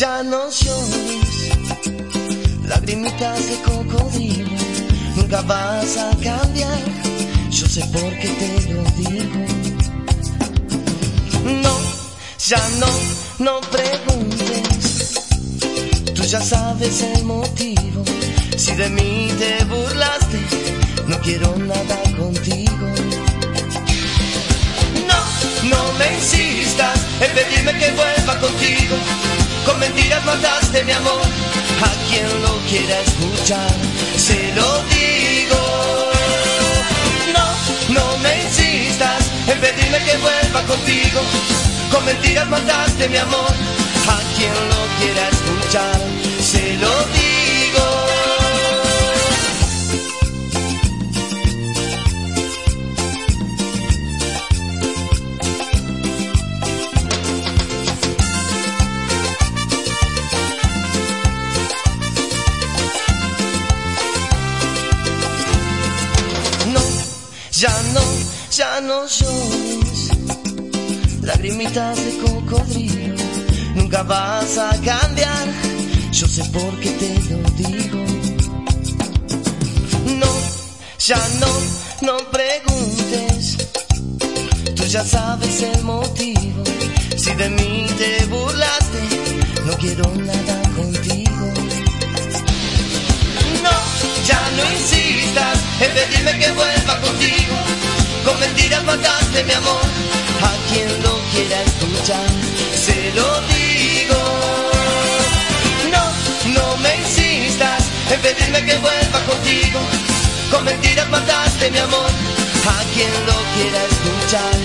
ya no llores, lagrimitas de cocodrilo, nunca vas a cambiar, yo sé por qué te lo digo. No, ya no, no preguntes, tú ya sabes el motivo, si de mí te burlaste, no quiero nada contigo. No, no me insistas en pedirme que vuelva contigo. Con mentiras mataste mi amor. A quien lo quiera escuchar, se lo digo. No, no me insistas en pedirme que vuelva contigo. Con mentiras mataste mi amor. A quien lo quiera escuchar, se lo digo. Ya no, ya no llores. Lagrimitas de cocodrilo, nunca vas a cambiar. Yo sé por qué te lo digo. No, ya no, no preguntes. Tú ya sabes el motivo. Si de en pedirme que vuelva contigo. Con mentiras mataste mi amor. A quien lo quiera escuchar, se lo digo. No, no me insistas en pedirme que vuelva contigo. Con mentiras mataste mi amor. A quien lo quiera escuchar,